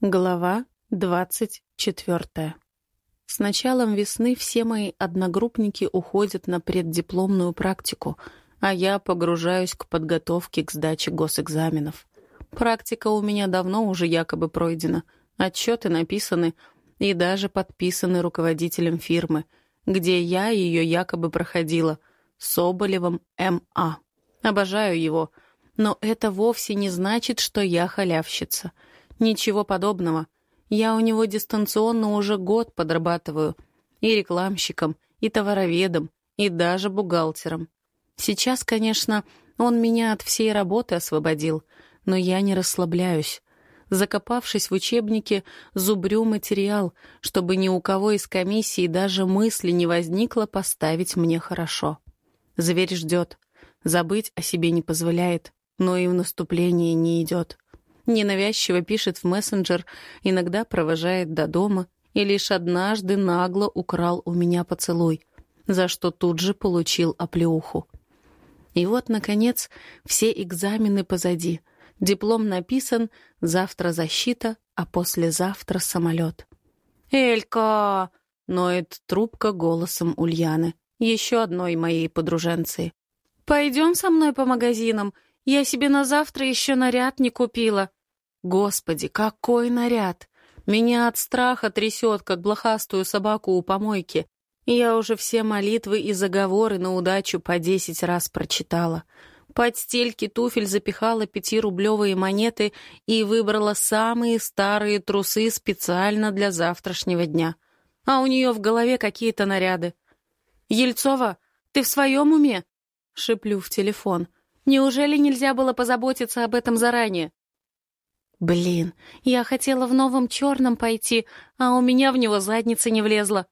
Глава двадцать четвертая. С началом весны все мои одногруппники уходят на преддипломную практику, а я погружаюсь к подготовке к сдаче госэкзаменов. Практика у меня давно уже якобы пройдена, отчеты написаны и даже подписаны руководителем фирмы, где я ее якобы проходила, Соболевым М.А. Обожаю его, но это вовсе не значит, что я халявщица — Ничего подобного. Я у него дистанционно уже год подрабатываю. И рекламщиком, и товароведом, и даже бухгалтером. Сейчас, конечно, он меня от всей работы освободил, но я не расслабляюсь. Закопавшись в учебнике, зубрю материал, чтобы ни у кого из комиссии даже мысли не возникло поставить мне хорошо. Зверь ждет. Забыть о себе не позволяет, но и в наступление не идет ненавязчиво пишет в мессенджер, иногда провожает до дома и лишь однажды нагло украл у меня поцелуй, за что тут же получил оплеуху. И вот, наконец, все экзамены позади. Диплом написан, завтра защита, а послезавтра самолет. «Элька!» — ноет трубка голосом Ульяны, еще одной моей подруженцы. «Пойдем со мной по магазинам. Я себе на завтра еще наряд не купила. Господи, какой наряд! Меня от страха трясет, как блохастую собаку у помойки. Я уже все молитвы и заговоры на удачу по десять раз прочитала. Под стельки туфель запихала пятирублевые монеты и выбрала самые старые трусы специально для завтрашнего дня. А у нее в голове какие-то наряды. «Ельцова, ты в своем уме?» — шеплю в телефон. «Неужели нельзя было позаботиться об этом заранее?» Блин, я хотела в новом черном пойти, а у меня в него задница не влезла.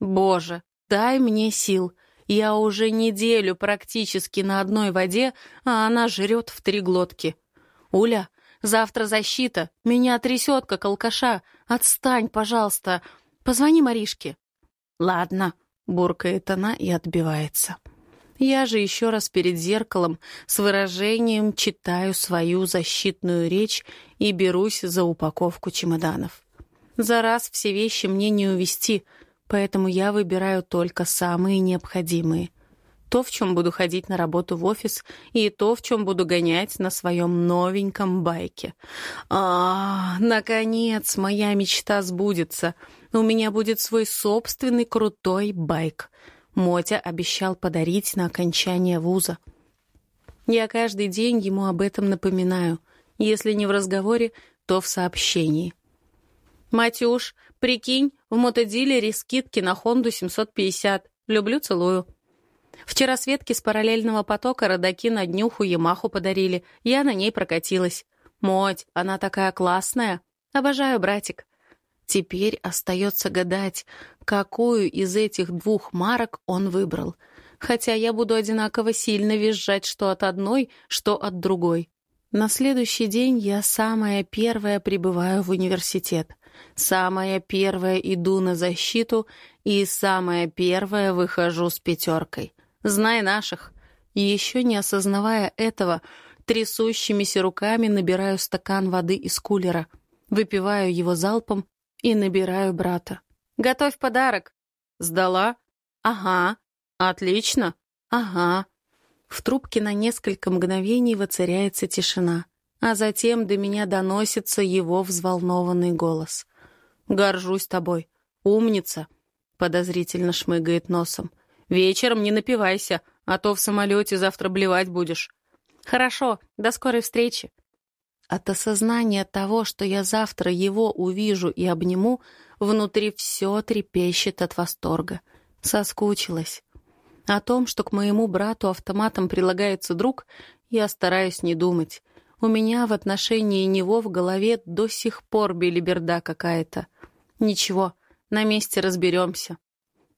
Боже, дай мне сил. Я уже неделю практически на одной воде, а она жрет в три глотки. Уля, завтра защита, меня трясет, как алкаша. Отстань, пожалуйста. Позвони Маришке. Ладно, буркает она и отбивается. Я же еще раз перед зеркалом с выражением читаю свою защитную речь и берусь за упаковку чемоданов. За раз все вещи мне не увезти, поэтому я выбираю только самые необходимые. То, в чем буду ходить на работу в офис, и то, в чем буду гонять на своем новеньком байке. А, наконец, моя мечта сбудется. У меня будет свой собственный крутой байк — Мотя обещал подарить на окончание вуза. Я каждый день ему об этом напоминаю, если не в разговоре, то в сообщении. «Матюш, прикинь, в мотодилере скидки на Хонду 750. Люблю, целую». Вчера Светке с параллельного потока родаки на днюху Ямаху подарили. Я на ней прокатилась. Моть, она такая классная. Обожаю, братик. Теперь остается гадать, какую из этих двух марок он выбрал. Хотя я буду одинаково сильно визжать что от одной, что от другой. На следующий день я самая первая прибываю в университет. Самая первая иду на защиту и самая первая выхожу с пятеркой. Знай наших. Еще не осознавая этого, трясущимися руками набираю стакан воды из кулера, выпиваю его залпом и набираю брата. «Готовь подарок!» «Сдала?» «Ага». «Отлично?» «Ага». В трубке на несколько мгновений воцаряется тишина, а затем до меня доносится его взволнованный голос. «Горжусь тобой. Умница!» — подозрительно шмыгает носом. «Вечером не напивайся, а то в самолете завтра блевать будешь». «Хорошо, до скорой встречи!» От осознания того, что я завтра его увижу и обниму, внутри все трепещет от восторга. Соскучилась. О том, что к моему брату автоматом прилагается друг, я стараюсь не думать. У меня в отношении него в голове до сих пор белиберда какая-то. Ничего, на месте разберемся.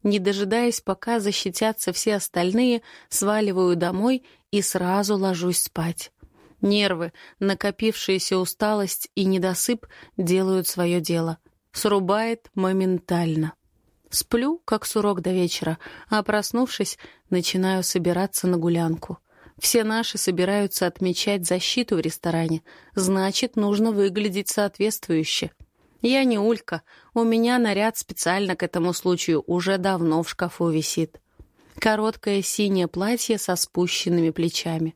Не дожидаясь, пока защитятся все остальные, сваливаю домой и сразу ложусь спать. Нервы, накопившаяся усталость и недосып делают свое дело. Срубает моментально. Сплю, как сурок до вечера, а проснувшись, начинаю собираться на гулянку. Все наши собираются отмечать защиту в ресторане. Значит, нужно выглядеть соответствующе. Я не Улька. У меня наряд специально к этому случаю уже давно в шкафу висит. Короткое синее платье со спущенными плечами.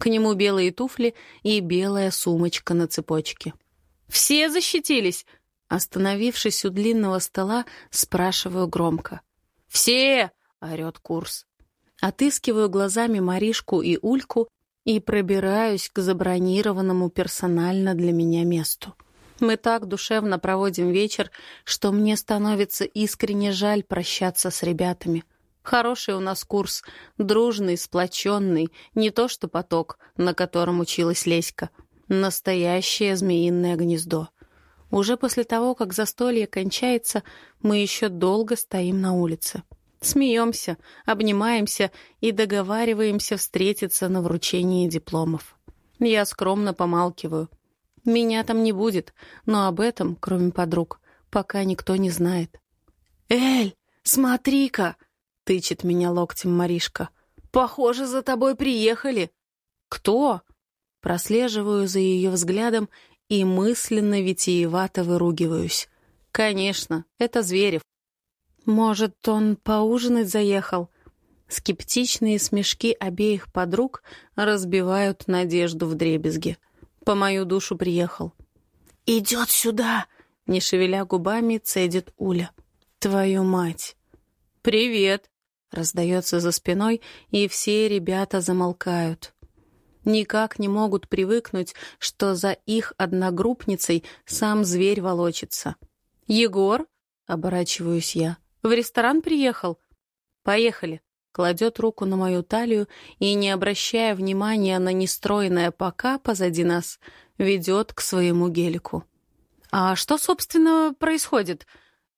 К нему белые туфли и белая сумочка на цепочке. «Все защитились?» Остановившись у длинного стола, спрашиваю громко. «Все!» — орёт курс. Отыскиваю глазами Маришку и Ульку и пробираюсь к забронированному персонально для меня месту. Мы так душевно проводим вечер, что мне становится искренне жаль прощаться с ребятами. Хороший у нас курс, дружный, сплоченный, не то что поток, на котором училась Леська. Настоящее змеиное гнездо. Уже после того, как застолье кончается, мы еще долго стоим на улице. Смеемся, обнимаемся и договариваемся встретиться на вручении дипломов. Я скромно помалкиваю. Меня там не будет, но об этом, кроме подруг, пока никто не знает. «Эль, смотри-ка!» — тычет меня локтем Маришка. «Похоже, за тобой приехали». «Кто?» Прослеживаю за ее взглядом и мысленно витиевато выругиваюсь. «Конечно, это Зверев. Может, он поужинать заехал?» Скептичные смешки обеих подруг разбивают надежду в дребезге. По мою душу приехал. «Идет сюда!» — не шевеля губами, цедит Уля. «Твою мать!» «Привет!» — раздается за спиной, и все ребята замолкают. Никак не могут привыкнуть, что за их одногруппницей сам зверь волочится. «Егор?» — оборачиваюсь я. «В ресторан приехал?» «Поехали!» Кладет руку на мою талию и, не обращая внимания на нестроенное «пока» позади нас, ведет к своему гелику. «А что, собственно, происходит?»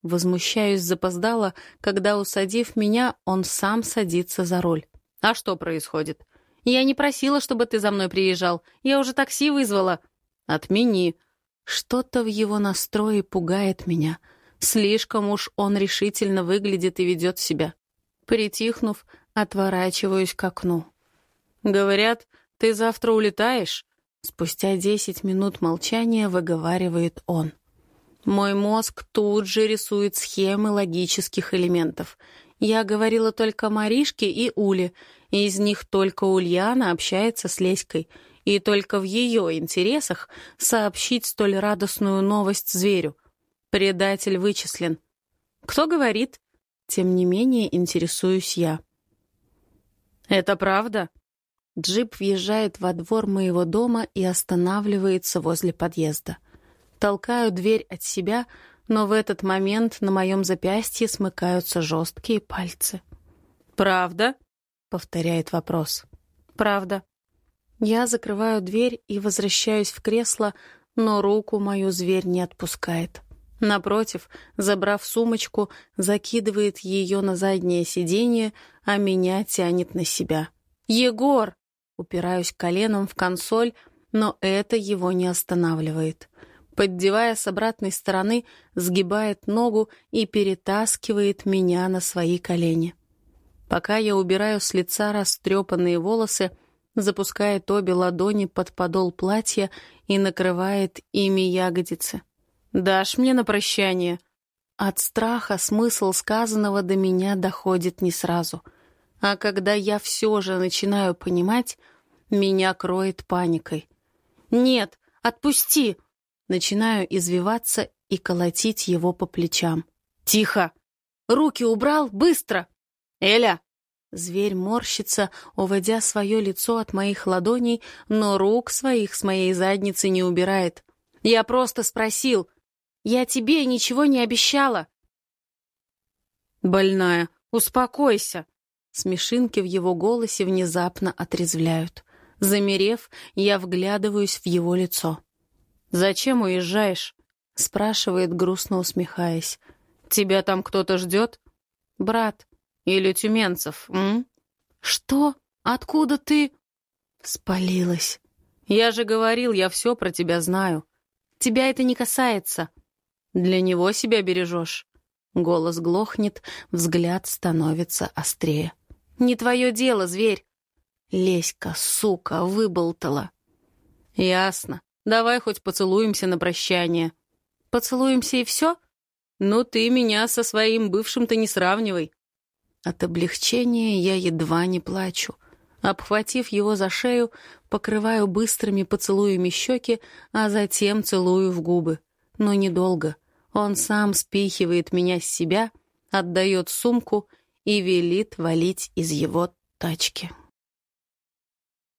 Возмущаюсь запоздала, когда, усадив меня, он сам садится за руль. «А что происходит?» «Я не просила, чтобы ты за мной приезжал. Я уже такси вызвала». «Отмени». Что-то в его настрое пугает меня. Слишком уж он решительно выглядит и ведет себя. Притихнув, отворачиваюсь к окну. «Говорят, ты завтра улетаешь?» Спустя десять минут молчания выговаривает он. Мой мозг тут же рисует схемы логических элементов. Я говорила только Маришке и Уле, и из них только Ульяна общается с Леськой, и только в ее интересах сообщить столь радостную новость зверю. Предатель вычислен. Кто говорит? Тем не менее интересуюсь я. «Это правда?» Джип въезжает во двор моего дома и останавливается возле подъезда. Толкаю дверь от себя, но в этот момент на моем запястье смыкаются жесткие пальцы. «Правда?» — повторяет вопрос. «Правда». Я закрываю дверь и возвращаюсь в кресло, но руку мою зверь не отпускает. Напротив, забрав сумочку, закидывает ее на заднее сиденье, а меня тянет на себя. «Егор!» Упираюсь коленом в консоль, но это его не останавливает. Поддевая с обратной стороны, сгибает ногу и перетаскивает меня на свои колени. Пока я убираю с лица растрепанные волосы, запускает обе ладони под подол платья и накрывает ими ягодицы. «Дашь мне на прощание?» От страха смысл сказанного до меня доходит не сразу. А когда я все же начинаю понимать, меня кроет паникой. «Нет, отпусти!» Начинаю извиваться и колотить его по плечам. «Тихо! Руки убрал! Быстро! Эля!» Зверь морщится, уводя свое лицо от моих ладоней, но рук своих с моей задницы не убирает. «Я просто спросил, я тебе ничего не обещала!» «Больная, успокойся!» Смешинки в его голосе внезапно отрезвляют. Замерев, я вглядываюсь в его лицо. «Зачем уезжаешь?» — спрашивает, грустно усмехаясь. «Тебя там кто-то ждет?» «Брат. Или Тюменцев, м?» «Что? Откуда ты?» Спалилась. «Я же говорил, я все про тебя знаю. Тебя это не касается. Для него себя бережешь. Голос глохнет, взгляд становится острее. «Не твое дело, зверь!» Леська, сука, выболтала. Ясно. Давай хоть поцелуемся на прощание. Поцелуемся и все? Ну ты меня со своим бывшим-то не сравнивай. От облегчения я едва не плачу. Обхватив его за шею, покрываю быстрыми поцелуями щеки, а затем целую в губы. Но недолго. Он сам спихивает меня с себя, отдает сумку и велит валить из его тачки.